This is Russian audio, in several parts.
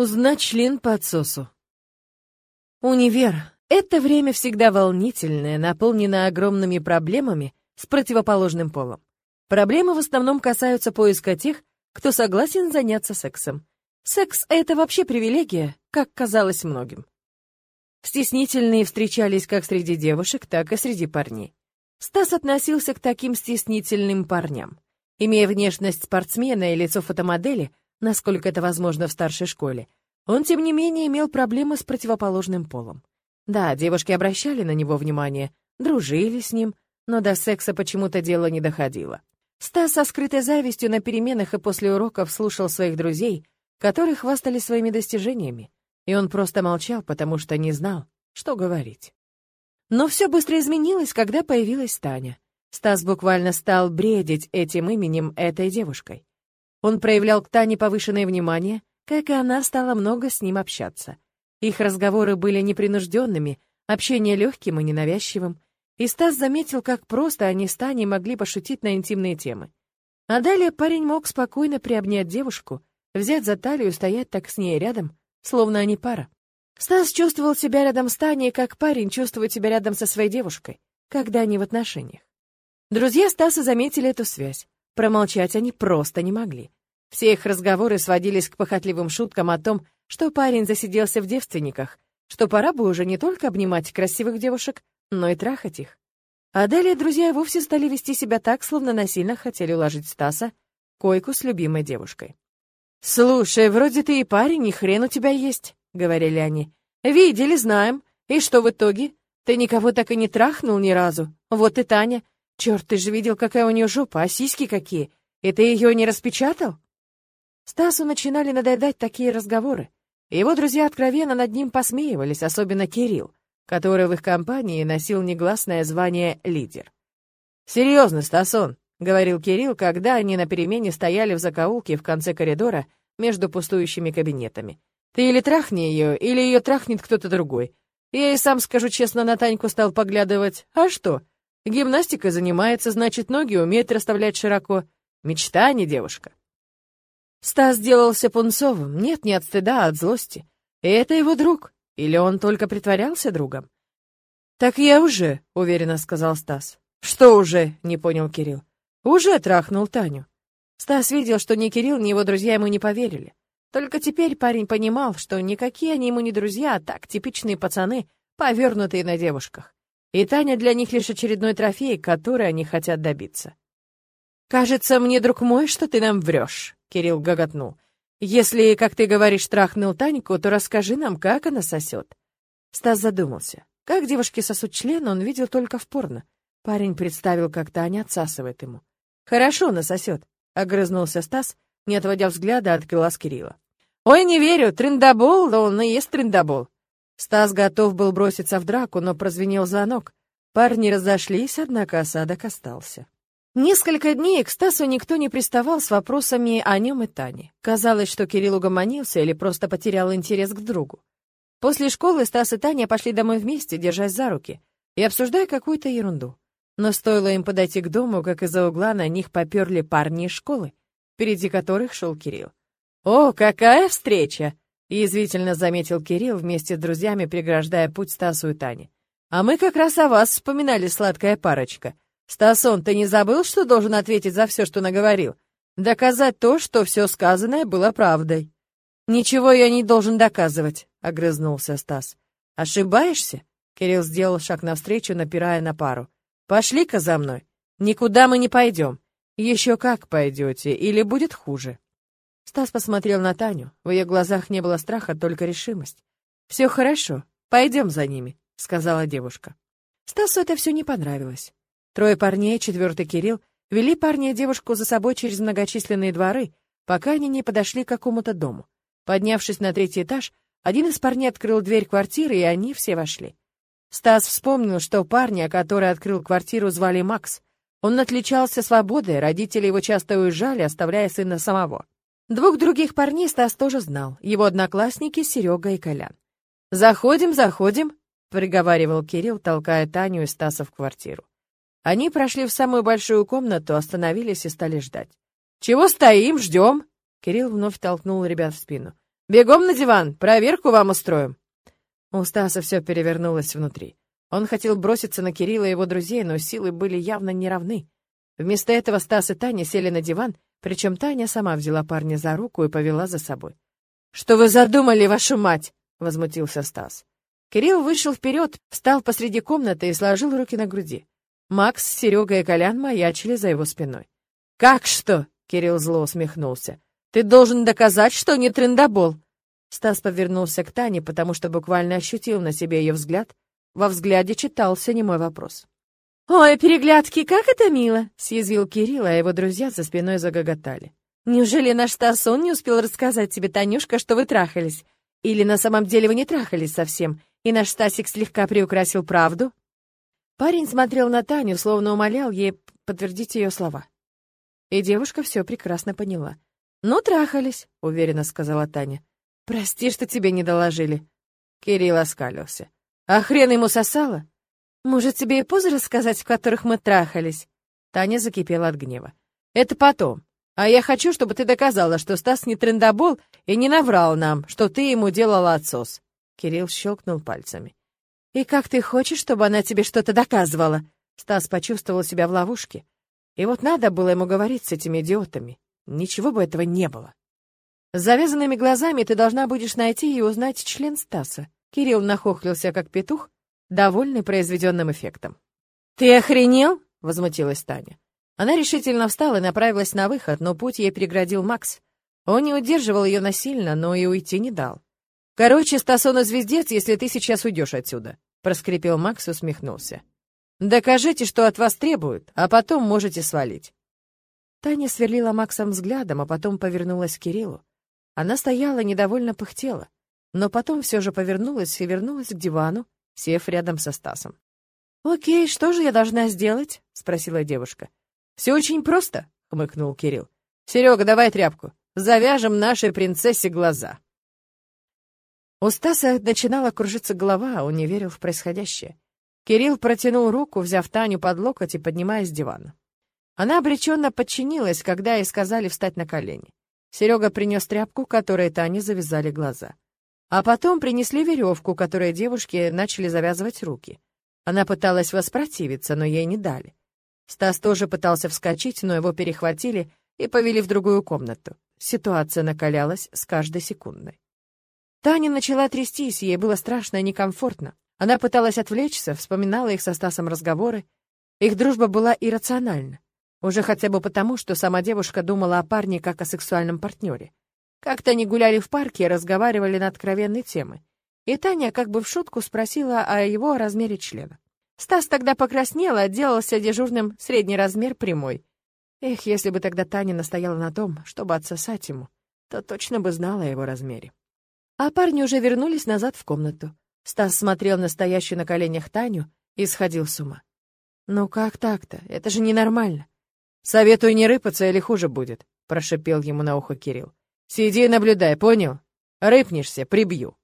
Узнать член по отсосу. Универ. Это время всегда волнительное, наполнено огромными проблемами с противоположным полом. Проблемы в основном касаются поиска тех, кто согласен заняться сексом. Секс — это вообще привилегия, как казалось многим. Стеснительные встречались как среди девушек, так и среди парней. Стас относился к таким стеснительным парням. Имея внешность спортсмена и лицо фотомодели, насколько это возможно в старшей школе, он, тем не менее, имел проблемы с противоположным полом. Да, девушки обращали на него внимание, дружили с ним, но до секса почему-то дело не доходило. Стас со скрытой завистью на переменах и после уроков слушал своих друзей, которые хвастались своими достижениями, и он просто молчал, потому что не знал, что говорить. Но все быстро изменилось, когда появилась Таня. Стас буквально стал бредить этим именем этой девушкой. Он проявлял к Тане повышенное внимание, как и она стала много с ним общаться. Их разговоры были непринужденными, общение легким и ненавязчивым, и Стас заметил, как просто они с Таней могли пошутить на интимные темы. А далее парень мог спокойно приобнять девушку, взять за талию и стоять так с ней рядом, словно они пара. Стас чувствовал себя рядом с Таней, как парень чувствует себя рядом со своей девушкой, когда они в отношениях. Друзья Стаса заметили эту связь. Промолчать они просто не могли. Все их разговоры сводились к похотливым шуткам о том, что парень засиделся в девственниках, что пора бы уже не только обнимать красивых девушек, но и трахать их. А далее друзья вовсе стали вести себя так, словно насильно хотели уложить Стаса в койку с любимой девушкой. «Слушай, вроде ты и парень, и хрен у тебя есть», — говорили они. «Видели, знаем. И что в итоге? Ты никого так и не трахнул ни разу. Вот и Таня. Черт, ты же видел, какая у нее жопа, а сиськи какие. Ты ее не распечатал?» Стасу начинали надоедать такие разговоры. Его друзья откровенно над ним посмеивались, особенно Кирилл, который в их компании носил негласное звание «лидер». «Серьезно, Стасон», — говорил Кирилл, когда они на перемене стояли в закоулке в конце коридора между пустующими кабинетами. «Ты или трахни ее, или ее трахнет кто-то другой. Я и сам, скажу честно, на Таньку стал поглядывать. А что? Гимнастикой занимается, значит, ноги умеет расставлять широко. Мечта, а не девушка. Стас сделался пунцовым, нет, не от стыда, а от злости. Это его друг. Или он только притворялся другом? «Так я уже», — уверенно сказал Стас. «Что уже?» — не понял Кирилл. «Уже трахнул Таню». Стас видел, что ни Кирилл, ни его друзья ему не поверили. Только теперь парень понимал, что никакие они ему не друзья, а так, типичные пацаны, повернутые на девушках. И Таня для них лишь очередной трофей, который они хотят добиться. «Кажется мне, друг мой, что ты нам врешь», Кирилл гоготнул. «Если, как ты говоришь, трахнул Таньку, то расскажи нам, как она сосет». Стас задумался. Как девушки сосут член, он видел только в порно. Парень представил, как Таня отсасывает ему. «Хорошо она сосет», — огрызнулся Стас, не отводя взгляда от глаз Кирилла. «Ой, не верю, трендабол, да он и есть трендабол». Стас готов был броситься в драку, но прозвенел звонок. Парни разошлись, однако осадок остался. Несколько дней к Стасу никто не приставал с вопросами о нем и Тане. Казалось, что Кирилл угомонился или просто потерял интерес к другу. После школы Стас и Таня пошли домой вместе, держась за руки, и обсуждая какую-то ерунду. Но стоило им подойти к дому, как из-за угла на них поперли парни из школы, впереди которых шел Кирилл. «О, какая встреча!» — язвительно заметил Кирилл вместе с друзьями, преграждая путь Стасу и Тане. «А мы как раз о вас вспоминали, сладкая парочка. «Стасон, ты не забыл, что должен ответить за все, что наговорил? Доказать то, что все сказанное было правдой». «Ничего я не должен доказывать», — огрызнулся Стас. «Ошибаешься?» — Кирилл сделал шаг навстречу, напирая на пару. «Пошли-ка за мной. Никуда мы не пойдем. Еще как пойдете, или будет хуже». Стас посмотрел на Таню. В ее глазах не было страха, только решимость. «Все хорошо, пойдем за ними», — сказала девушка. Стасу это все не понравилось. Трое парней, четвертый Кирилл, вели парня и девушку за собой через многочисленные дворы, пока они не подошли к какому-то дому. Поднявшись на третий этаж, один из парней открыл дверь квартиры, и они все вошли. Стас вспомнил, что парня, который открыл квартиру, звали Макс. Он отличался свободой, родители его часто уезжали, оставляя сына самого. Двух других парней Стас тоже знал, его одноклассники Серега и Колян. «Заходим, заходим», — приговаривал Кирилл, толкая Таню и Стаса в квартиру. Они прошли в самую большую комнату, остановились и стали ждать. «Чего стоим, ждем?» Кирилл вновь толкнул ребят в спину. Бегом на диван, проверку вам устроим. У Стаса все перевернулось внутри. Он хотел броситься на Кирилла и его друзей, но силы были явно неравны. Вместо этого Стас и Таня сели на диван, причем Таня сама взяла парня за руку и повела за собой. «Что вы задумали, вашу мать?» — возмутился Стас. Кирилл вышел вперед, встал посреди комнаты и сложил руки на груди. Макс, Серега и Колян маячили за его спиной. «Как что?» — Кирилл зло усмехнулся. «Ты должен доказать, что не трендобол!» Стас повернулся к Тане, потому что буквально ощутил на себе ее взгляд. Во взгляде читался немой вопрос. «Ой, переглядки, как это мило!» — съязвил Кирилл, а его друзья за спиной загоготали. «Неужели наш Стасон не успел рассказать тебе, Танюшка, что вы трахались? Или на самом деле вы не трахались совсем, и наш Стасик слегка приукрасил правду?» Парень смотрел на Таню, словно умолял ей подтвердить ее слова. И девушка все прекрасно поняла. «Ну, трахались», — уверенно сказала Таня. «Прости, что тебе не доложили». Кирилл оскалился. «А хрен ему сосало?» «Может, тебе и позы рассказать, в которых мы трахались?» Таня закипела от гнева. «Это потом. А я хочу, чтобы ты доказала, что Стас не трендобол и не наврал нам, что ты ему делала отсос». Кирилл щелкнул пальцами. «И как ты хочешь, чтобы она тебе что-то доказывала?» Стас почувствовал себя в ловушке. И вот надо было ему говорить с этими идиотами. Ничего бы этого не было. С завязанными глазами ты должна будешь найти и узнать член Стаса. Кирилл нахохлился, как петух, довольный произведенным эффектом. «Ты охренел?» — возмутилась Таня. Она решительно встала и направилась на выход, но путь ей преградил Макс. Он не удерживал ее насильно, но и уйти не дал. «Короче, Стасона звездец, если ты сейчас уйдешь отсюда», — проскрипел Макс и усмехнулся. «Докажите, что от вас требуют, а потом можете свалить». Таня сверлила Максом взглядом, а потом повернулась к Кириллу. Она стояла, недовольно пыхтела, но потом все же повернулась и вернулась к дивану, сев рядом со Стасом. «Окей, что же я должна сделать?» — спросила девушка. «Все очень просто», — хмыкнул Кирилл. «Серега, давай тряпку. Завяжем нашей принцессе глаза». У Стаса начинала кружиться голова, он не верил в происходящее. Кирилл протянул руку, взяв Таню под локоть и поднимая с дивана. Она обреченно подчинилась, когда ей сказали встать на колени. Серега принес тряпку, которой Тане завязали глаза. А потом принесли веревку, которой девушке начали завязывать руки. Она пыталась воспротивиться, но ей не дали. Стас тоже пытался вскочить, но его перехватили и повели в другую комнату. Ситуация накалялась с каждой секундой. Таня начала трястись, ей было страшно и некомфортно. Она пыталась отвлечься, вспоминала их со Стасом разговоры. Их дружба была иррациональна. Уже хотя бы потому, что сама девушка думала о парне как о сексуальном партнере. Как-то они гуляли в парке и разговаривали на откровенные темы. И Таня как бы в шутку спросила о его размере члена. Стас тогда покраснел, отделался дежурным средний размер прямой. Эх, если бы тогда Таня настояла на том, чтобы отсосать ему, то точно бы знала о его размере. А парни уже вернулись назад в комнату. Стас смотрел на стоящую на коленях Таню и сходил с ума. «Ну как так-то? Это же ненормально!» «Советую не рыпаться, или хуже будет», — прошипел ему на ухо Кирилл. «Сиди и наблюдай, понял? Рыпнешься, прибью».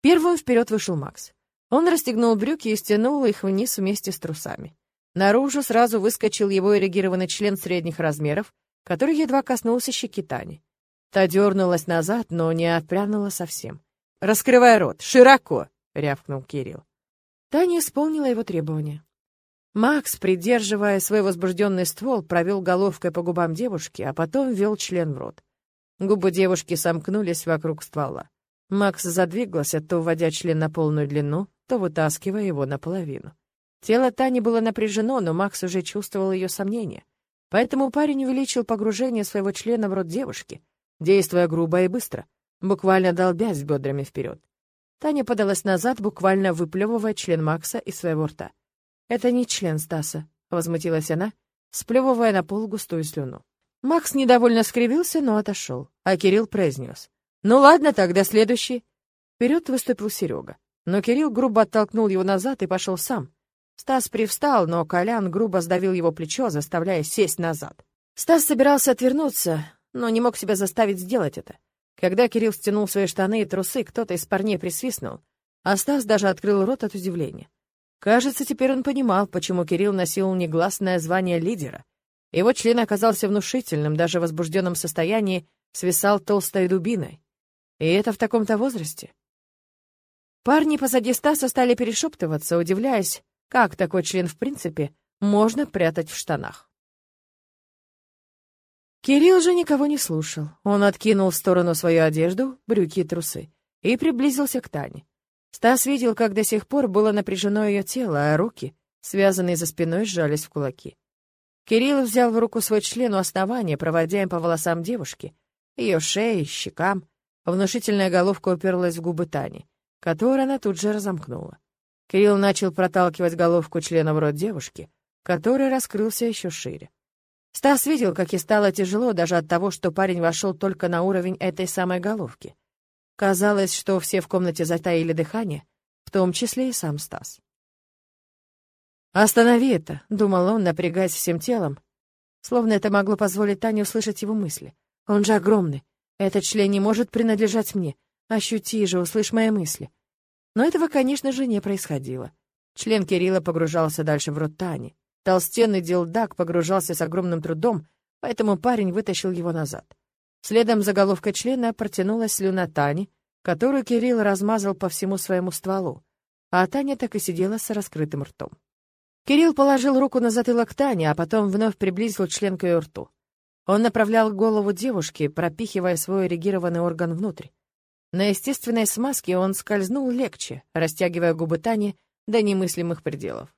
Первым вперед вышел Макс. Он расстегнул брюки и стянул их вниз вместе с трусами. Наружу сразу выскочил его эрегированный член средних размеров, который едва коснулся щеки Тани. Та дернулась назад, но не отпрянула совсем. «Раскрывай рот! Широко!» — рявкнул Кирилл. Таня исполнила его требования. Макс, придерживая свой возбужденный ствол, провел головкой по губам девушки, а потом ввел член в рот. Губы девушки сомкнулись вокруг ствола. Макс задвигался, то вводя член на полную длину, то вытаскивая его наполовину. Тело Тани было напряжено, но Макс уже чувствовал ее сомнения. Поэтому парень увеличил погружение своего члена в рот девушки, действуя грубо и быстро, буквально долбясь бедрами вперед. Таня подалась назад, буквально выплевывая член Макса из своего рта. «Это не член Стаса», — возмутилась она, сплевывая на пол густую слюну. Макс недовольно скривился, но отошел, а Кирилл произнес. «Ну ладно, тогда следующий». Вперед выступил Серега, но Кирилл грубо оттолкнул его назад и пошел сам. Стас привстал, но Колян грубо сдавил его плечо, заставляя сесть назад. Стас собирался отвернуться, но не мог себя заставить сделать это. Когда Кирилл стянул свои штаны и трусы, кто-то из парней присвистнул, а Стас даже открыл рот от удивления. Кажется, теперь он понимал, почему Кирилл носил негласное звание лидера. Его член оказался внушительным, даже в возбужденном состоянии свисал толстой дубиной. И это в таком-то возрасте. Парни позади Стаса стали перешептываться, удивляясь, как такой член в принципе можно прятать в штанах. Кирилл же никого не слушал. Он откинул в сторону свою одежду, брюки и трусы, и приблизился к Тане. Стас видел, как до сих пор было напряжено ее тело, а руки, связанные за спиной, сжались в кулаки. Кирилл взял в руку свой член у основания, проводя им по волосам девушки, ее шее, щекам. Внушительная головка уперлась в губы Тани, которую она тут же разомкнула. Кирилл начал проталкивать головку члена в рот девушки, который раскрылся еще шире. Стас видел, как ей стало тяжело даже от того, что парень вошел только на уровень этой самой головки. Казалось, что все в комнате затаили дыхание, в том числе и сам Стас. «Останови это», — думал он, напрягаясь всем телом, словно это могло позволить Тане услышать его мысли. «Он же огромный. Этот член не может принадлежать мне. Ощути же, услышь мои мысли». Но этого, конечно же, не происходило. Член Кирилла погружался дальше в рот Тани. Толстенный дилдак погружался с огромным трудом, поэтому парень вытащил его назад. Следом за головкой члена протянулась слюна Тани, которую Кирилл размазал по всему своему стволу, а Таня так и сидела с раскрытым ртом. Кирилл положил руку на затылок Тани, а потом вновь приблизил член к ее рту. Он направлял голову девушки, пропихивая свой эрегированный орган внутрь. На естественной смазке он скользнул легче, растягивая губы Тани до немыслимых пределов.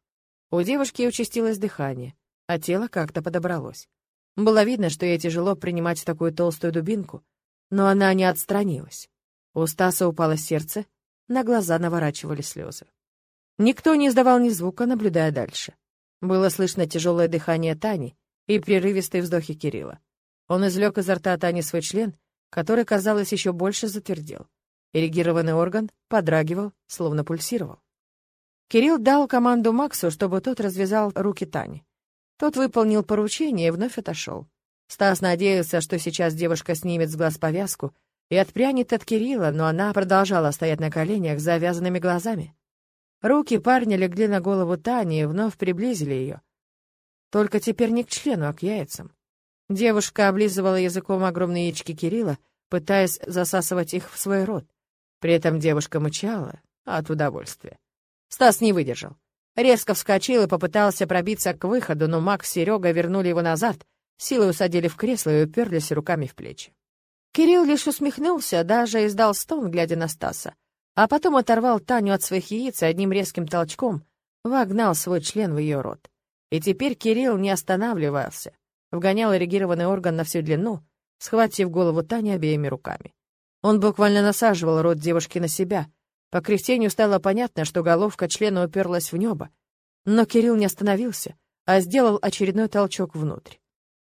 У девушки участилось дыхание, а тело как-то подобралось. Было видно, что ей тяжело принимать такую толстую дубинку, но она не отстранилась. У Стаса упало сердце, на глаза наворачивали слезы. Никто не издавал ни звука, наблюдая дальше. Было слышно тяжелое дыхание Тани и прерывистые вздохи Кирилла. Он извлек изо рта Тани свой член, который, казалось, еще больше затвердел. Эрегированный орган подрагивал, словно пульсировал. Кирилл дал команду Максу, чтобы тот развязал руки Тани. Тот выполнил поручение и вновь отошел. Стас надеялся, что сейчас девушка снимет с глаз повязку и отпрянет от Кирилла, но она продолжала стоять на коленях с завязанными глазами. Руки парня легли на голову Тани и вновь приблизили ее. Только теперь не к члену, а к яйцам. Девушка облизывала языком огромные яички Кирилла, пытаясь засасывать их в свой рот. При этом девушка мычала от удовольствия. Стас не выдержал. Резко вскочил и попытался пробиться к выходу, но Макс и Серега вернули его назад, силой усадили в кресло и уперлись руками в плечи. Кирилл лишь усмехнулся, даже издал стон, глядя на Стаса, а потом оторвал Таню от своих яиц и одним резким толчком вогнал свой член в ее рот. И теперь Кирилл не останавливался, вгонял эрегированный орган на всю длину, схватив голову Тани обеими руками. Он буквально насаживал рот девушки на себя, по кряхтению стало понятно, что головка члена уперлась в небо. Но Кирилл не остановился, а сделал очередной толчок внутрь.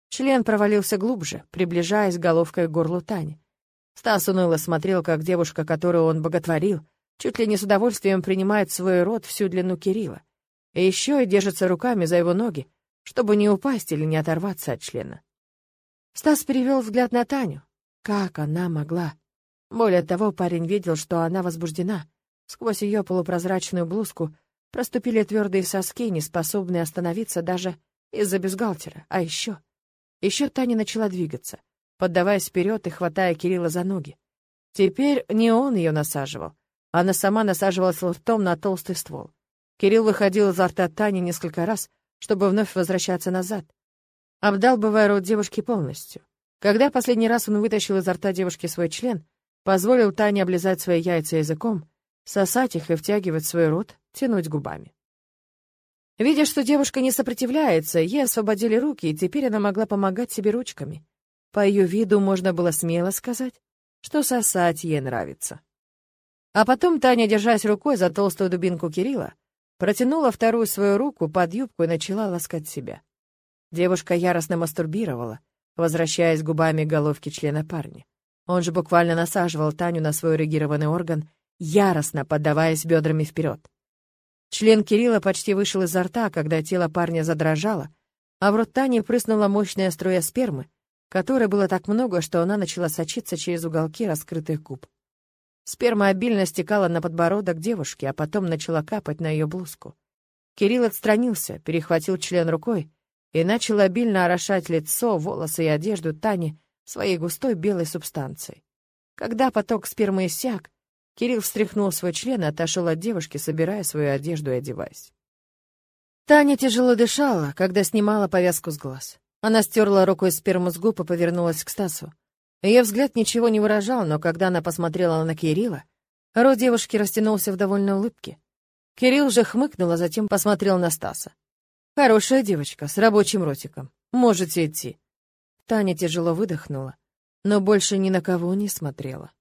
Член провалился глубже, приближаясь головкой к горлу Тани. Стас уныло смотрел, как девушка, которую он боготворил, чуть ли не с удовольствием принимает в свой рот всю длину Кирилла. И еще и держится руками за его ноги, чтобы не упасть или не оторваться от члена. Стас перевел взгляд на Таню. Как она могла? Более того, парень видел, что она возбуждена. Сквозь ее полупрозрачную блузку проступили твердые соски, не способные остановиться даже из-за бюстгальтера. А еще... Еще Таня начала двигаться, поддаваясь вперед и хватая Кирилла за ноги. Теперь не он ее насаживал. Она сама насаживалась ртом на толстый ствол. Кирилл выходил изо рта Тани несколько раз, чтобы вновь возвращаться назад. Обдалбывая рот девушки полностью. Когда последний раз он вытащил изо рта девушки свой член, позволил Тане облизать свои яйца языком, сосать их и втягивать свой рот, тянуть губами. Видя, что девушка не сопротивляется, ей освободили руки, и теперь она могла помогать себе ручками. По ее виду можно было смело сказать, что сосать ей нравится. А потом Таня, держась рукой за толстую дубинку Кирилла, протянула вторую свою руку под юбку и начала ласкать себя. Девушка яростно мастурбировала, возвращаясь губами к головке члена парня. Он же буквально насаживал Таню на свой эрегированный орган, яростно поддаваясь бедрами вперед. Член Кирилла почти вышел изо рта, когда тело парня задрожало, а в рот Тани прыснула мощная струя спермы, которой было так много, что она начала сочиться через уголки раскрытых губ. Сперма обильно стекала на подбородок девушки, а потом начала капать на ее блузку. Кирилл отстранился, перехватил член рукой и начал обильно орошать лицо, волосы и одежду Тани своей густой белой субстанцией. Когда поток спермы иссяк, Кирилл встряхнул свой член и отошел от девушки, собирая свою одежду и одеваясь. Таня тяжело дышала, когда снимала повязку с глаз. Она стерла рукой сперму с губ и повернулась к Стасу. Ее взгляд ничего не выражал, но когда она посмотрела на Кирилла, рот девушки растянулся в довольной улыбке. Кирилл же хмыкнул, а затем посмотрел на Стаса. «Хорошая девочка, с рабочим ротиком. Можете идти». Таня тяжело выдохнула, но больше ни на кого не смотрела.